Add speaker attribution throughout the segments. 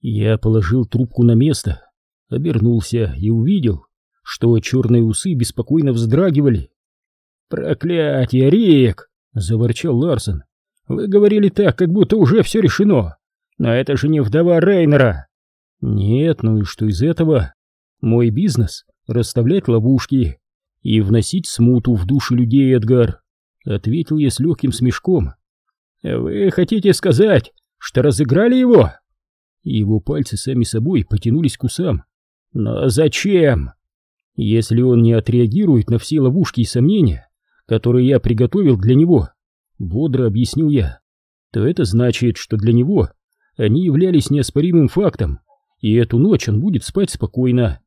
Speaker 1: Я положил трубку на место, обернулся и увидел, что черные усы беспокойно вздрагивали. «Проклятие, Рик!» — заворчал Ларсон. «Вы говорили так, как будто уже все решено. Но это же не вдова Рейнера!» «Нет, ну и что из этого? Мой бизнес — расставлять ловушки и вносить смуту в души людей, Эдгар», — ответил я с легким смешком. «Вы хотите сказать, что разыграли его?» Его пальцы сами собой потянулись к усам. «Но зачем?» «Если он не отреагирует на все ловушки и сомнения, которые я приготовил для него», — бодро объяснил я, — «то это значит, что для него они являлись неоспоримым фактом, и эту ночь он будет спать спокойно.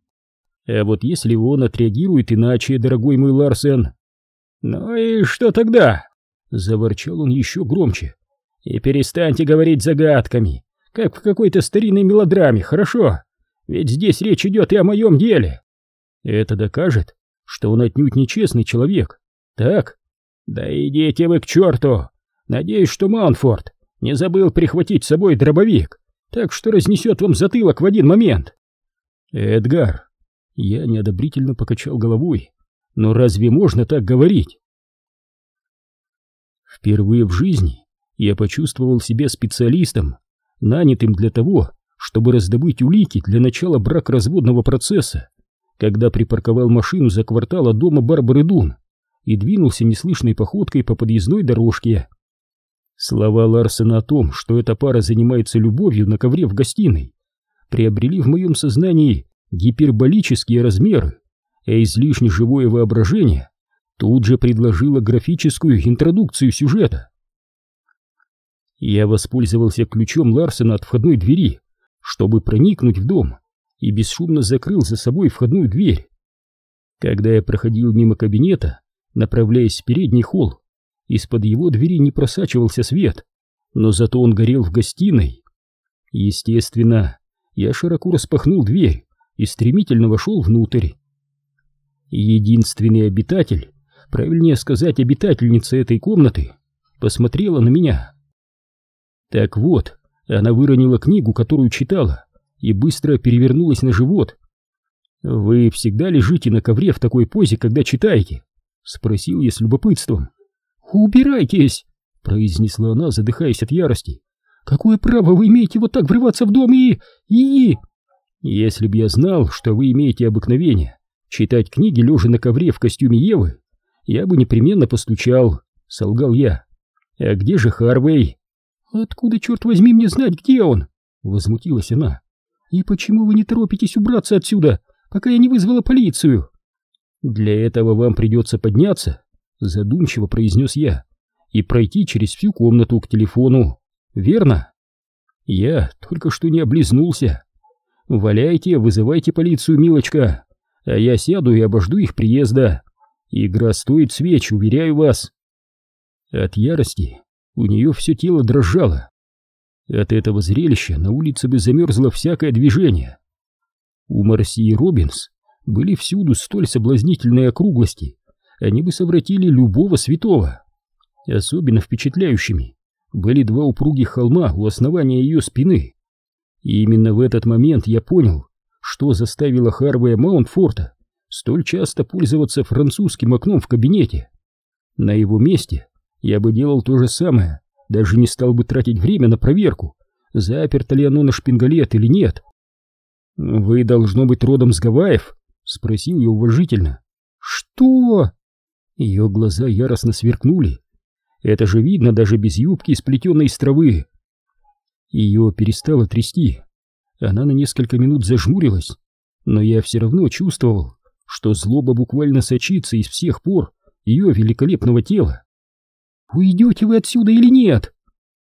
Speaker 1: А вот если он отреагирует иначе, дорогой мой Ларсен...» «Ну и что тогда?» — заворчал он еще громче. «И перестаньте говорить загадками как в какой-то старинной мелодраме, хорошо? Ведь здесь речь идет и о моем деле. Это докажет, что он отнюдь нечестный человек. Так? Да идите вы к черту. Надеюсь, что Маунфорд не забыл прихватить с собой дробовик, так что разнесет вам затылок в один момент. Эдгар, я неодобрительно покачал головой. Но разве можно так говорить? Впервые в жизни я почувствовал себя специалистом, нанятым для того, чтобы раздобыть улики для начала бракоразводного процесса, когда припарковал машину за квартал от дома Барбары Дун и двинулся неслышной походкой по подъездной дорожке. Слова Ларсена о том, что эта пара занимается любовью на ковре в гостиной, приобрели в моем сознании гиперболические размеры, а излишне живое воображение тут же предложило графическую интродукцию сюжета. Я воспользовался ключом Ларсена от входной двери, чтобы проникнуть в дом, и бесшумно закрыл за собой входную дверь. Когда я проходил мимо кабинета, направляясь в передний холл, из-под его двери не просачивался свет, но зато он горел в гостиной. Естественно, я широко распахнул дверь и стремительно вошел внутрь. Единственный обитатель, правильнее сказать, обитательница этой комнаты, посмотрела на меня так вот, она выронила книгу, которую читала, и быстро перевернулась на живот. «Вы всегда лежите на ковре в такой позе, когда читаете?» — спросил я с любопытством. «Убирайтесь!» — произнесла она, задыхаясь от ярости. «Какое право вы имеете вот так врываться в дом и... и...» «Если б я знал, что вы имеете обыкновение читать книги, лежа на ковре в костюме Евы, я бы непременно постучал», — солгал я. «А где же Харвей?» «Откуда, черт возьми, мне знать, где он?» — возмутилась она. «И почему вы не торопитесь убраться отсюда, пока я не вызвала полицию?» «Для этого вам придется подняться», — задумчиво произнес я, «и пройти через всю комнату к телефону, верно?» Я только что не облизнулся. «Валяйте, вызывайте полицию, милочка, а я сяду и обожду их приезда. Игра стоит свеч, уверяю вас». От ярости у нее все тело дрожало. От этого зрелища на улице бы замерзло всякое движение. У Марси и Робинс были всюду столь соблазнительные округлости, они бы совратили любого святого. Особенно впечатляющими были два упругих холма у основания ее спины. И именно в этот момент я понял, что заставило Харвея Маунтфорта столь часто пользоваться французским окном в кабинете. На его месте я бы делал то же самое, даже не стал бы тратить время на проверку, заперто ли оно на шпингалет или нет. «Вы, должно быть, родом с Гавайев?» — спросил я уважительно. «Что?» Ее глаза яростно сверкнули. Это же видно даже без юбки, сплетенной из травы. Ее перестало трясти. Она на несколько минут зажмурилась, но я все равно чувствовал, что злоба буквально сочится из всех пор ее великолепного тела. «Уйдете вы отсюда или нет?»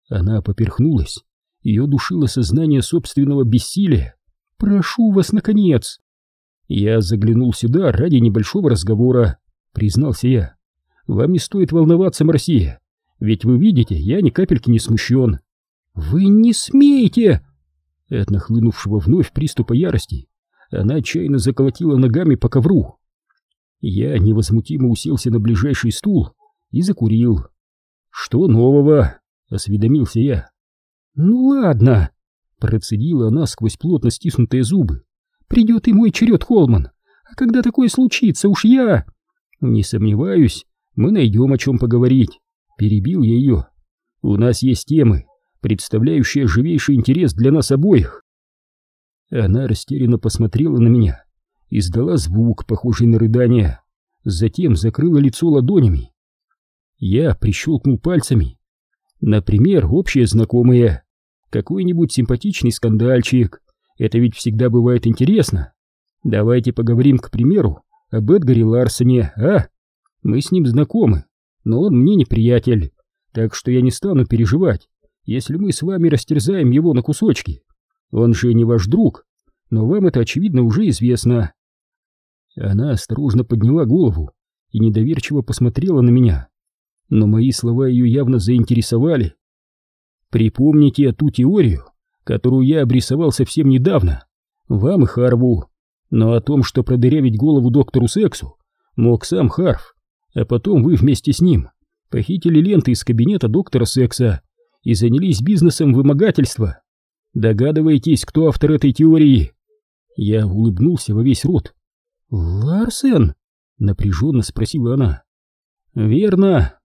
Speaker 1: Она поперхнулась. Ее душило сознание собственного бессилия. «Прошу вас, наконец!» «Я заглянул сюда ради небольшого разговора», — признался я. «Вам не стоит волноваться, Марсия, ведь вы видите, я ни капельки не смущен». «Вы не смеете!» От нахлынувшего вновь приступа ярости она отчаянно заколотила ногами по ковру. Я невозмутимо уселся на ближайший стул и закурил. «Что нового?» — осведомился я. «Ну ладно», — Процедила она сквозь плотно стиснутые зубы. «Придет и мой черед, Холман. А когда такое случится, уж я...» «Не сомневаюсь, мы найдем о чем поговорить», — перебил я ее. «У нас есть темы, представляющие живейший интерес для нас обоих». Она растерянно посмотрела на меня, издала звук, похожий на рыдание, затем закрыла лицо ладонями. Я прищелкнул пальцами. Например, общие знакомые. Какой-нибудь симпатичный скандальчик. Это ведь всегда бывает интересно. Давайте поговорим, к примеру, об Эдгаре Ларсоне, а? Мы с ним знакомы, но он мне не приятель, так что я не стану переживать, если мы с вами растерзаем его на кусочки. Он же не ваш друг, но вам это, очевидно, уже известно. Она осторожно подняла голову и недоверчиво посмотрела на меня, но мои слова ее явно заинтересовали. Припомните ту теорию, которую я обрисовал совсем недавно, вам и Харву, но о том, что продырявить голову доктору Сексу, мог сам Харв, а потом вы вместе с ним похитили ленты из кабинета доктора Секса и занялись бизнесом вымогательства. Догадываетесь, кто автор этой теории? Я улыбнулся во весь рот. «Ларсен?» — напряженно спросила она. «Верно».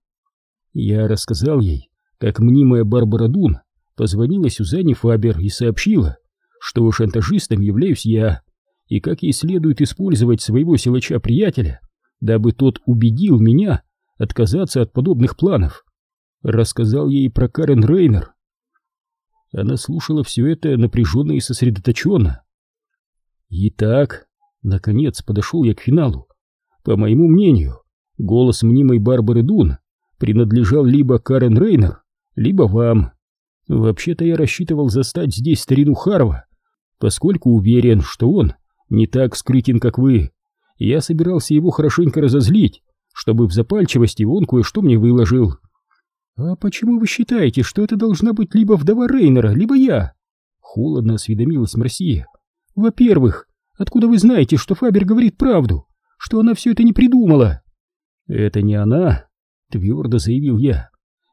Speaker 1: Я рассказал ей, как мнимая Барбара Дун позвонила Сюзанне Фабер и сообщила, что шантажистом являюсь я, и как ей следует использовать своего силача-приятеля, дабы тот убедил меня отказаться от подобных планов. Рассказал ей про Карен Рейнер. Она слушала все это напряженно и сосредоточенно. Итак, наконец подошел я к финалу. По моему мнению, голос мнимой Барбары Дун принадлежал либо Карен Рейнер, либо вам. Вообще-то я рассчитывал застать здесь старину Харва, поскольку уверен, что он не так скрытен, как вы. Я собирался его хорошенько разозлить, чтобы в запальчивости он кое-что мне выложил. «А почему вы считаете, что это должна быть либо вдова Рейнера, либо я?» Холодно осведомилась Марсия. «Во-первых, откуда вы знаете, что Фабер говорит правду? Что она все это не придумала?» «Это не она», — твердо заявил я.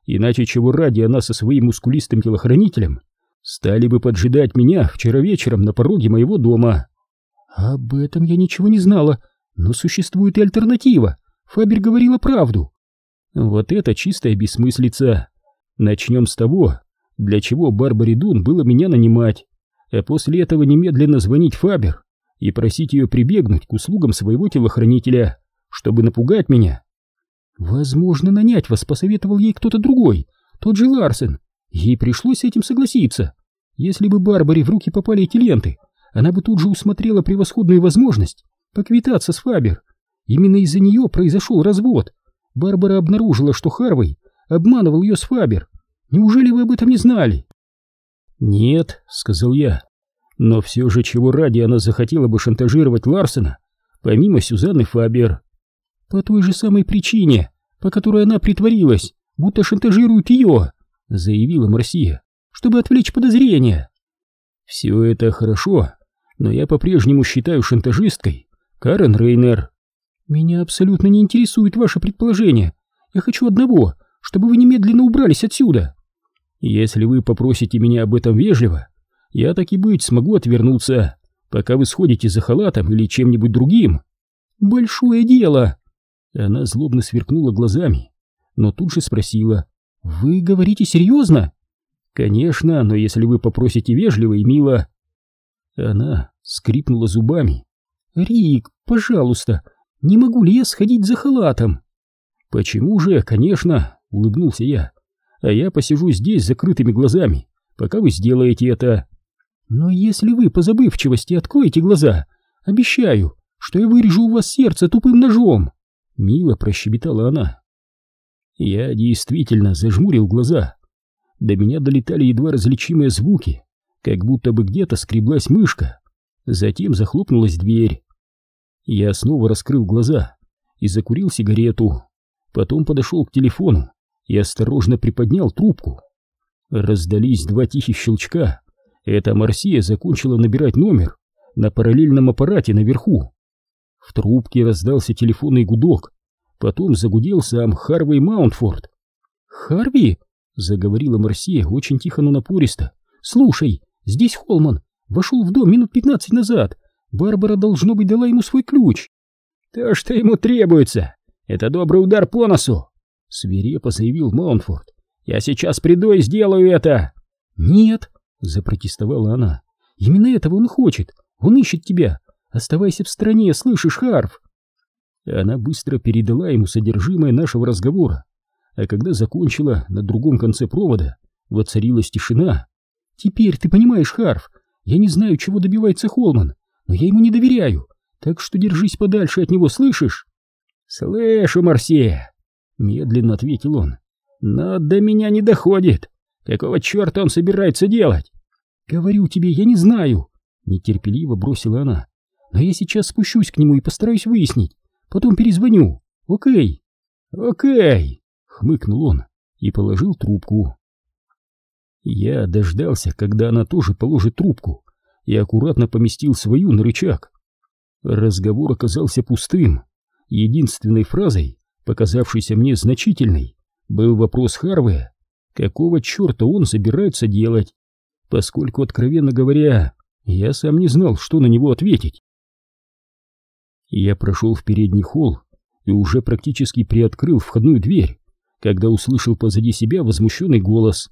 Speaker 1: «Иначе чего ради она со своим мускулистым телохранителем стали бы поджидать меня вчера вечером на пороге моего дома?» «Об этом я ничего не знала, но существует и альтернатива. Фабер говорила правду». «Вот это чистая бессмыслица. Начнем с того, для чего Барбаре Дун было меня нанимать, а после этого немедленно звонить Фабер и просить ее прибегнуть к услугам своего телохранителя, чтобы напугать меня. Возможно, нанять вас посоветовал ей кто-то другой, тот же Ларсен. Ей пришлось с этим согласиться. Если бы Барбаре в руки попали эти ленты, она бы тут же усмотрела превосходную возможность поквитаться с Фабер. Именно из-за нее произошел развод. Барбара обнаружила, что Харвей обманывал ее с Фабер. Неужели вы об этом не знали? Нет, сказал я. Но все же чего ради она захотела бы шантажировать Ларсена, помимо Сюзанны Фабер. По той же самой причине, по которой она притворилась, будто шантажирует ее, заявила Марсия, чтобы отвлечь подозрения. Все это хорошо, но я по-прежнему считаю шантажисткой Карен Рейнер. Меня абсолютно не интересует ваше предположение. Я хочу одного, чтобы вы немедленно убрались отсюда. Если вы попросите меня об этом вежливо, я так и быть смогу отвернуться, пока вы сходите за халатом или чем-нибудь другим. Большое дело. Она злобно сверкнула глазами, но тут же спросила: "Вы говорите серьезно?» «Конечно, но если вы попросите вежливо и мило, она скрипнула зубами. «Рик, пожалуйста, не могу ли я сходить за халатом?» «Почему же, конечно», — улыбнулся я. «А я посижу здесь с закрытыми глазами, пока вы сделаете это». «Но если вы по забывчивости откроете глаза, обещаю, что я вырежу у вас сердце тупым ножом», — мило прощебетала она. Я действительно зажмурил глаза. До меня долетали едва различимые звуки, как будто бы где-то скреблась мышка. Затем захлопнулась дверь. Я снова раскрыл глаза и закурил сигарету. Потом подошел к телефону и осторожно приподнял трубку. Раздались два тихих щелчка. Эта Марсия закончила набирать номер на параллельном аппарате наверху. В трубке раздался телефонный гудок. Потом загудел сам Харвей Маунтфорд. «Харви?» — заговорила Марсия очень тихо, но напористо. «Слушай, Здесь Холман. Вошел в дом минут пятнадцать назад. Барбара, должно быть, дала ему свой ключ.
Speaker 2: То, что ему требуется, это добрый удар по носу, свирепо заявил Монфорд. Я сейчас приду и сделаю это.
Speaker 1: Нет, запротестовала она. Именно этого он хочет. Он ищет тебя. Оставайся в стороне, слышишь, Харф? Она быстро передала ему содержимое нашего разговора, а когда закончила на другом конце провода, воцарилась тишина. «Теперь ты понимаешь, Харф, я не знаю, чего добивается Холман, но я ему не доверяю, так что держись подальше от него, слышишь?»
Speaker 2: «Слышу, Марсия!» — медленно ответил он. «Но до меня не доходит. Какого черта он собирается делать?»
Speaker 1: «Говорю тебе, я не знаю!» — нетерпеливо бросила она. «Но я сейчас спущусь к нему и постараюсь выяснить. Потом перезвоню. Окей?»
Speaker 2: «Окей!» — хмыкнул он и положил трубку.
Speaker 1: Я дождался, когда она тоже положит трубку, и аккуратно поместил свою на рычаг. Разговор оказался пустым. Единственной фразой, показавшейся мне значительной, был вопрос Харвея, какого черта он собирается делать, поскольку, откровенно говоря, я сам не знал, что на него ответить. Я прошел в передний холл и уже практически приоткрыл входную дверь, когда услышал позади себя возмущенный голос.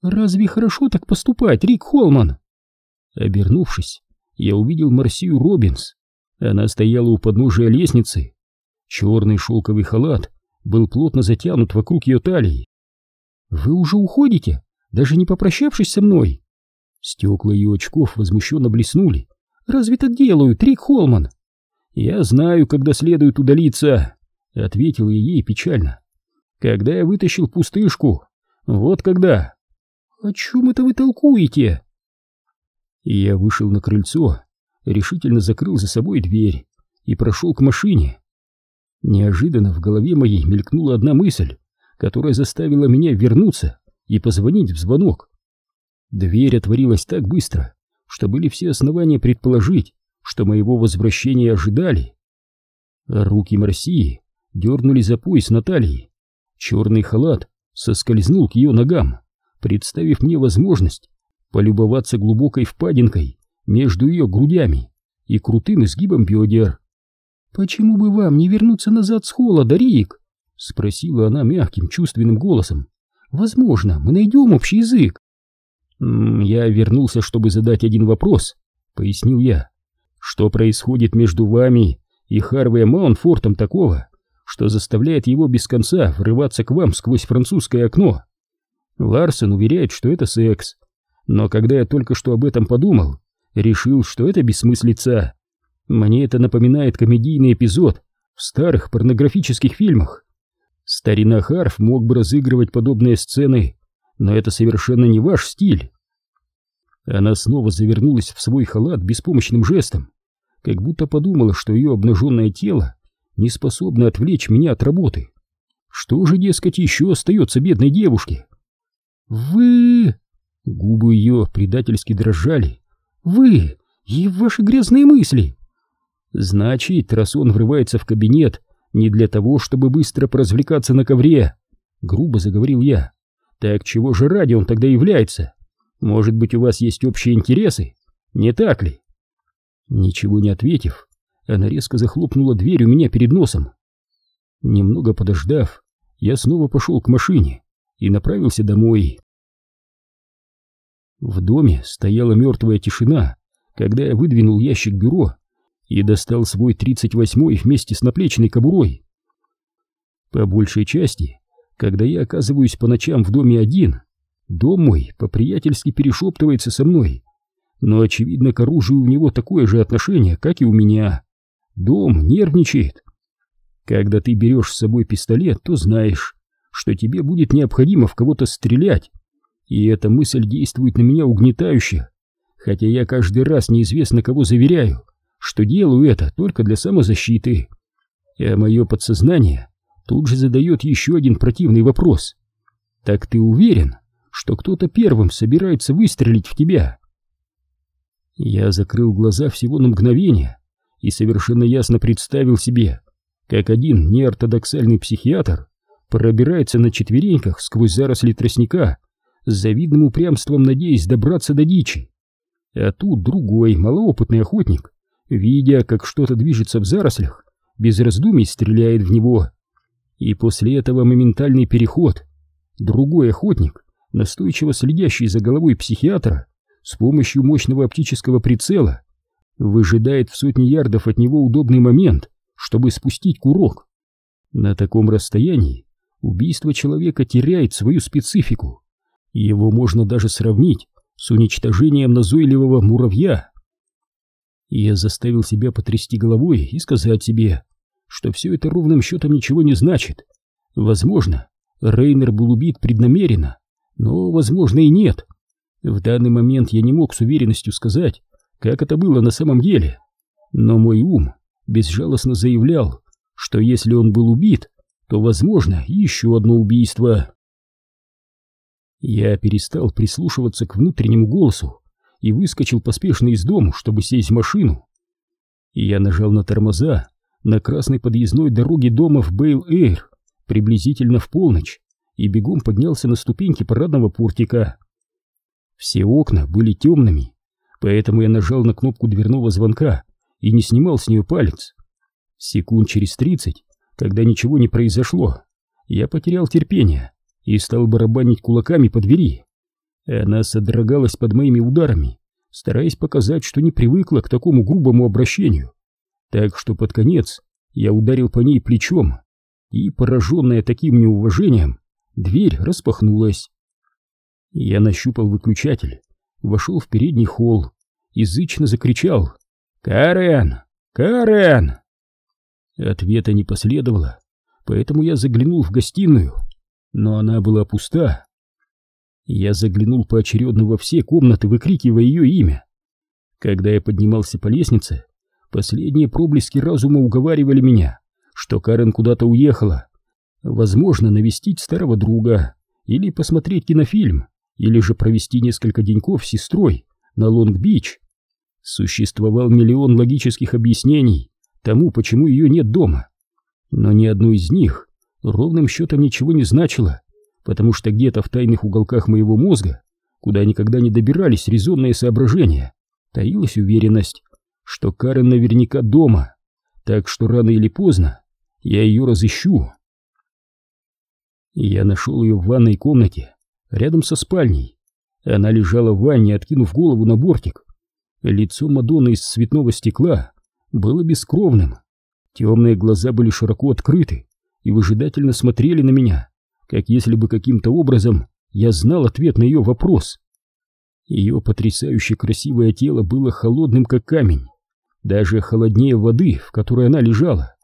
Speaker 1: «Разве хорошо так поступать, Рик Холман?» Обернувшись, я увидел Марсию Робинс. Она стояла у подножия лестницы. Черный шелковый халат был плотно затянут вокруг ее талии. «Вы уже уходите, даже не попрощавшись со мной?» Стекла ее очков возмущенно блеснули. «Разве так делают, Рик Холман?» «Я знаю, когда следует удалиться», — ответил я ей печально. «Когда я вытащил пустышку, вот когда». «О чем это вы толкуете?» Я вышел на крыльцо, решительно закрыл за собой дверь и прошел к машине. Неожиданно в голове моей мелькнула одна мысль, которая заставила меня вернуться и позвонить в звонок. Дверь отворилась так быстро, что были все основания предположить, что моего возвращения ожидали. Руки Марсии дернули за пояс Натальи. Черный халат соскользнул к ее ногам представив мне возможность полюбоваться глубокой впадинкой между ее грудями и крутым изгибом бедер. «Почему бы вам не вернуться назад с холода, Рик?» — спросила она мягким, чувственным голосом. «Возможно, мы найдем общий язык». «Я вернулся, чтобы задать один вопрос», — пояснил я. «Что происходит между вами и Харвей Маунфортом такого, что заставляет его без конца врываться к вам сквозь французское окно?» Ларсон уверяет, что это секс. Но когда я только что об этом подумал, решил, что это бессмыслица. Мне это напоминает комедийный эпизод в старых порнографических фильмах. Старина Харф мог бы разыгрывать подобные сцены, но это совершенно не ваш стиль. Она снова завернулась в свой халат беспомощным жестом, как будто подумала, что ее обнаженное тело не способно отвлечь меня от работы. Что же, дескать, еще остается бедной девушке? «Вы...» Губы ее предательски дрожали. «Вы и ваши грязные мысли!» «Значит, раз он врывается в кабинет не для того, чтобы быстро поразвлекаться на ковре», — грубо заговорил я. «Так чего же ради он тогда является? Может быть, у вас есть общие интересы? Не так ли?» Ничего не ответив, она резко захлопнула дверь у меня перед носом. Немного подождав, я снова пошел к машине и направился домой. В доме стояла мертвая тишина, когда я выдвинул ящик бюро и достал свой 38-й вместе с наплечной кобурой. По большей части, когда я оказываюсь по ночам в доме один, дом мой по-приятельски перешептывается со мной, но, очевидно, к оружию у него такое же отношение, как и у меня. Дом нервничает. Когда ты берешь с собой пистолет, то знаешь, что тебе будет необходимо в кого-то стрелять, и эта мысль действует на меня угнетающе, хотя я каждый раз неизвестно кого заверяю, что делаю это только для самозащиты. А мое подсознание тут же задает еще один противный вопрос. Так ты уверен, что кто-то первым собирается выстрелить в тебя? Я закрыл глаза всего на мгновение и совершенно ясно представил себе, как один неортодоксальный психиатр пробирается на четвереньках сквозь заросли тростника с завидным упрямством надеясь добраться до дичи. А тут другой, малоопытный охотник, видя, как что-то движется в зарослях, без раздумий стреляет в него. И после этого моментальный переход. Другой охотник, настойчиво следящий за головой психиатра, с помощью мощного оптического прицела, выжидает в сотни ярдов от него удобный момент, чтобы спустить курок. На таком расстоянии убийство человека теряет свою специфику. Его можно даже сравнить с уничтожением назойливого муравья. Я заставил себя потрясти головой и сказать себе, что все это ровным счетом ничего не значит. Возможно, Рейнер был убит преднамеренно, но, возможно, и нет. В данный момент я не мог с уверенностью сказать, как это было на самом деле. Но мой ум безжалостно заявлял, что если он был убит, то, возможно, еще одно убийство. Я перестал прислушиваться к внутреннему голосу и выскочил поспешно из дому, чтобы сесть в машину. Я нажал на тормоза на красной подъездной дороге дома в Бейл-Эйр приблизительно в полночь и бегом поднялся на ступеньки парадного портика. Все окна были темными, поэтому я нажал на кнопку дверного звонка и не снимал с нее палец. Секунд через тридцать, когда ничего не произошло, я потерял терпение и стал барабанить кулаками по двери. Она содрогалась под моими ударами, стараясь показать, что не привыкла к такому грубому обращению. Так что под конец я ударил по ней плечом, и, пораженная таким неуважением, дверь распахнулась. Я нащупал выключатель, вошел в передний холл, язычно закричал «Карен! Карен!». Ответа не последовало, поэтому я заглянул в гостиную, но она была пуста. Я заглянул поочередно во все комнаты, выкрикивая ее имя. Когда я поднимался по лестнице, последние проблески разума уговаривали меня, что Карен куда-то уехала. Возможно, навестить старого друга, или посмотреть кинофильм, или же провести несколько деньков с сестрой на Лонг-Бич. Существовал миллион логических объяснений тому, почему ее нет дома. Но ни одно из них ровным счетом ничего не значило, потому что где-то в тайных уголках моего мозга, куда никогда не добирались резонные соображения, таилась уверенность, что Карен наверняка дома, так что рано или поздно я ее разыщу. Я нашел ее в ванной комнате, рядом со спальней. Она лежала в ванне, откинув голову на бортик. Лицо Мадонны из цветного стекла было бескровным. Темные глаза были широко открыты и выжидательно смотрели на меня, как если бы каким-то образом я знал ответ на ее вопрос. Ее потрясающе красивое тело было холодным, как камень, даже холоднее воды, в которой она лежала.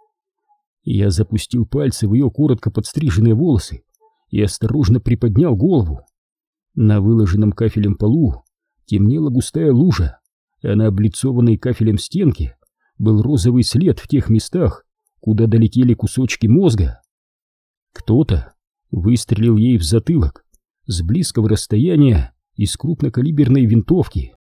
Speaker 1: Я запустил пальцы в ее коротко подстриженные волосы и осторожно приподнял голову. На выложенном кафелем полу темнела густая лужа, а на облицованной кафелем стенке был розовый след в тех местах, куда долетели кусочки мозга. Кто-то выстрелил ей в затылок с близкого расстояния из крупнокалиберной винтовки.